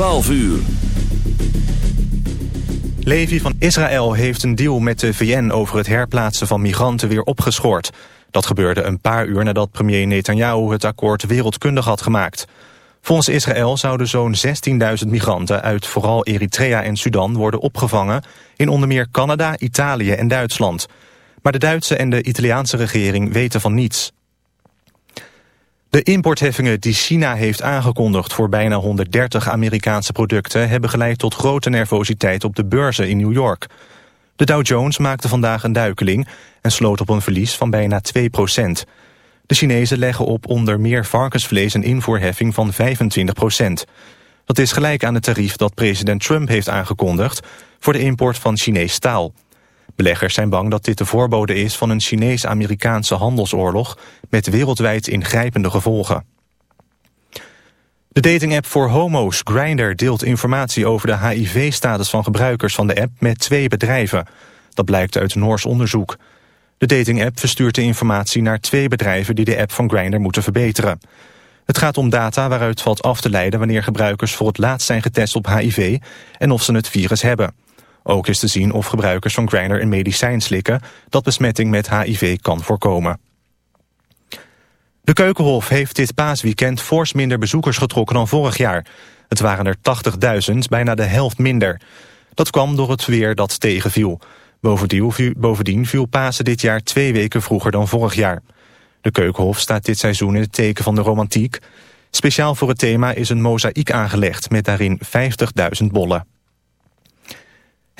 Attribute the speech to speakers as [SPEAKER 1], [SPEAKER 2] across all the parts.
[SPEAKER 1] 12 uur.
[SPEAKER 2] Levi van Israël heeft een deal met de VN over het herplaatsen van migranten weer opgeschort. Dat gebeurde een paar uur nadat premier Netanyahu het akkoord wereldkundig had gemaakt. Volgens Israël zouden zo'n 16.000 migranten uit vooral Eritrea en Sudan worden opgevangen in onder meer Canada, Italië en Duitsland. Maar de Duitse en de Italiaanse regering weten van niets. De importheffingen die China heeft aangekondigd voor bijna 130 Amerikaanse producten hebben geleid tot grote nervositeit op de beurzen in New York. De Dow Jones maakte vandaag een duikeling en sloot op een verlies van bijna 2 procent. De Chinezen leggen op onder meer varkensvlees een invoerheffing van 25 procent. Dat is gelijk aan het tarief dat president Trump heeft aangekondigd voor de import van Chinees staal. Beleggers zijn bang dat dit de voorbode is van een Chinees-Amerikaanse handelsoorlog met wereldwijd ingrijpende gevolgen. De datingapp voor homo's Grindr deelt informatie over de HIV-status van gebruikers van de app met twee bedrijven. Dat blijkt uit Noors onderzoek. De datingapp verstuurt de informatie naar twee bedrijven die de app van Grindr moeten verbeteren. Het gaat om data waaruit valt af te leiden wanneer gebruikers voor het laatst zijn getest op HIV en of ze het virus hebben. Ook is te zien of gebruikers van Grindr een medicijn slikken dat besmetting met HIV kan voorkomen. De Keukenhof heeft dit paasweekend fors minder bezoekers getrokken dan vorig jaar. Het waren er 80.000, bijna de helft minder. Dat kwam door het weer dat tegenviel. Bovendien viel Pasen dit jaar twee weken vroeger dan vorig jaar. De Keukenhof staat dit seizoen in het teken van de romantiek. Speciaal voor het thema is een mozaïek aangelegd met daarin 50.000 bollen.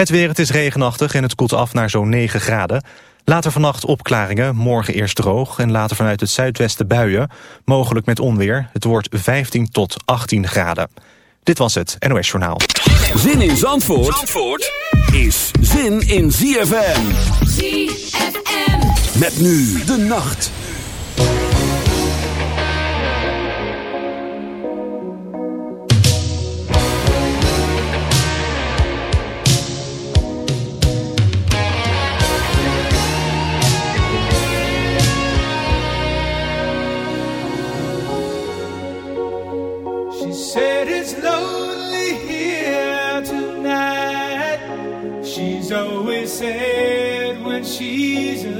[SPEAKER 2] Het weer, het is regenachtig en het koelt af naar zo'n 9 graden. Later vannacht opklaringen, morgen eerst droog... en later vanuit het zuidwesten buien, mogelijk met onweer. Het wordt 15 tot 18 graden. Dit was het NOS Journaal.
[SPEAKER 1] Zin in Zandvoort, Zandvoort is zin in ZFM.
[SPEAKER 3] ZFM.
[SPEAKER 1] Met nu de nacht.
[SPEAKER 4] Jesus.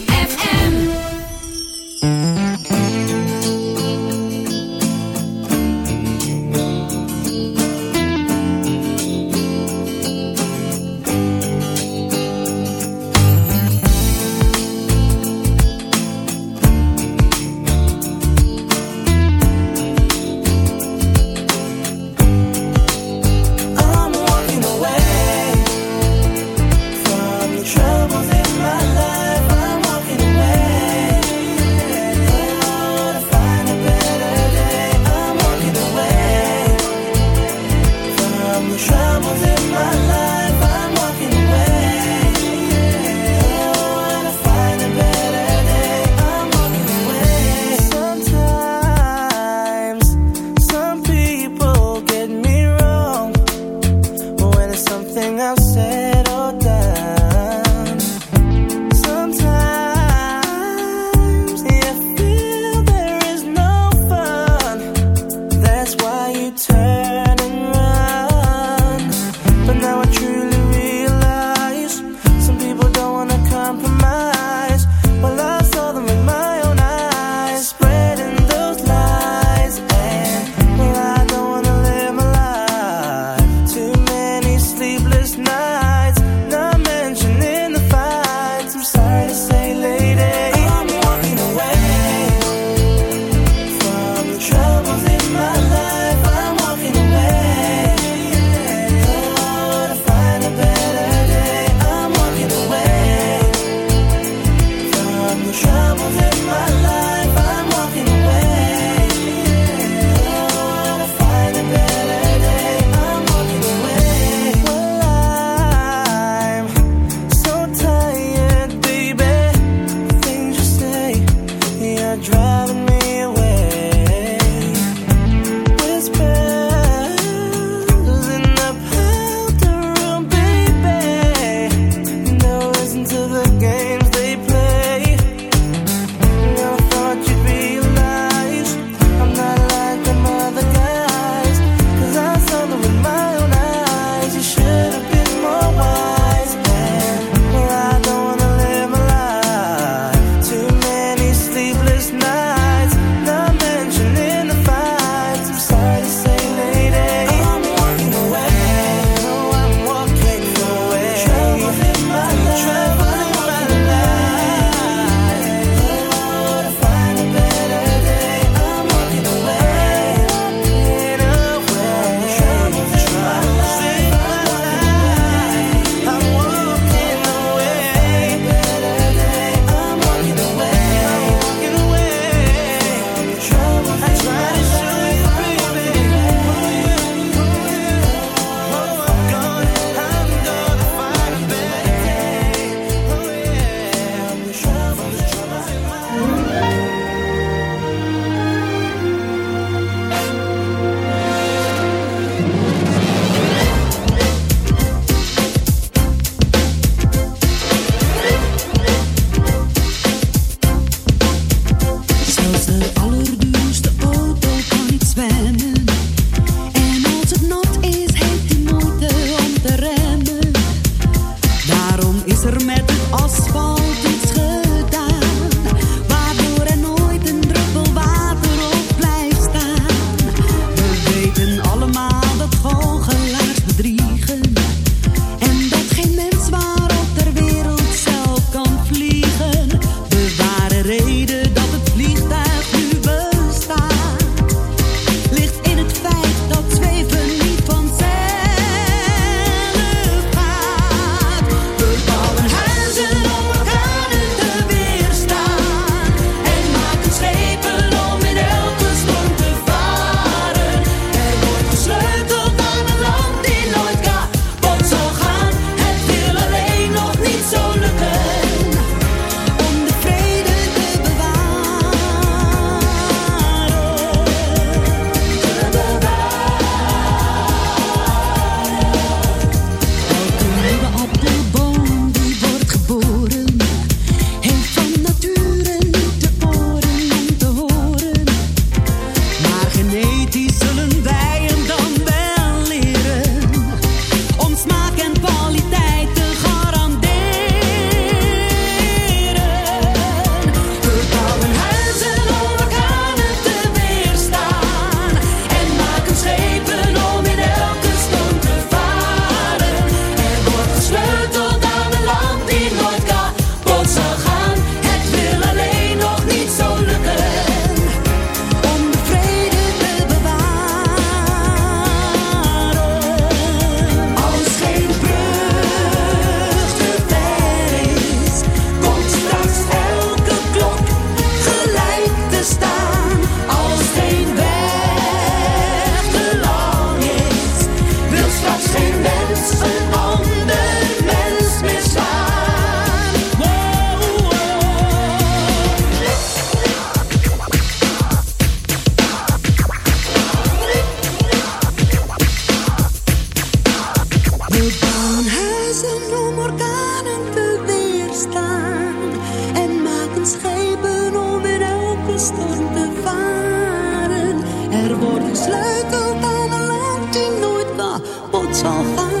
[SPEAKER 5] 早放。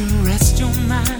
[SPEAKER 1] Can rest your mind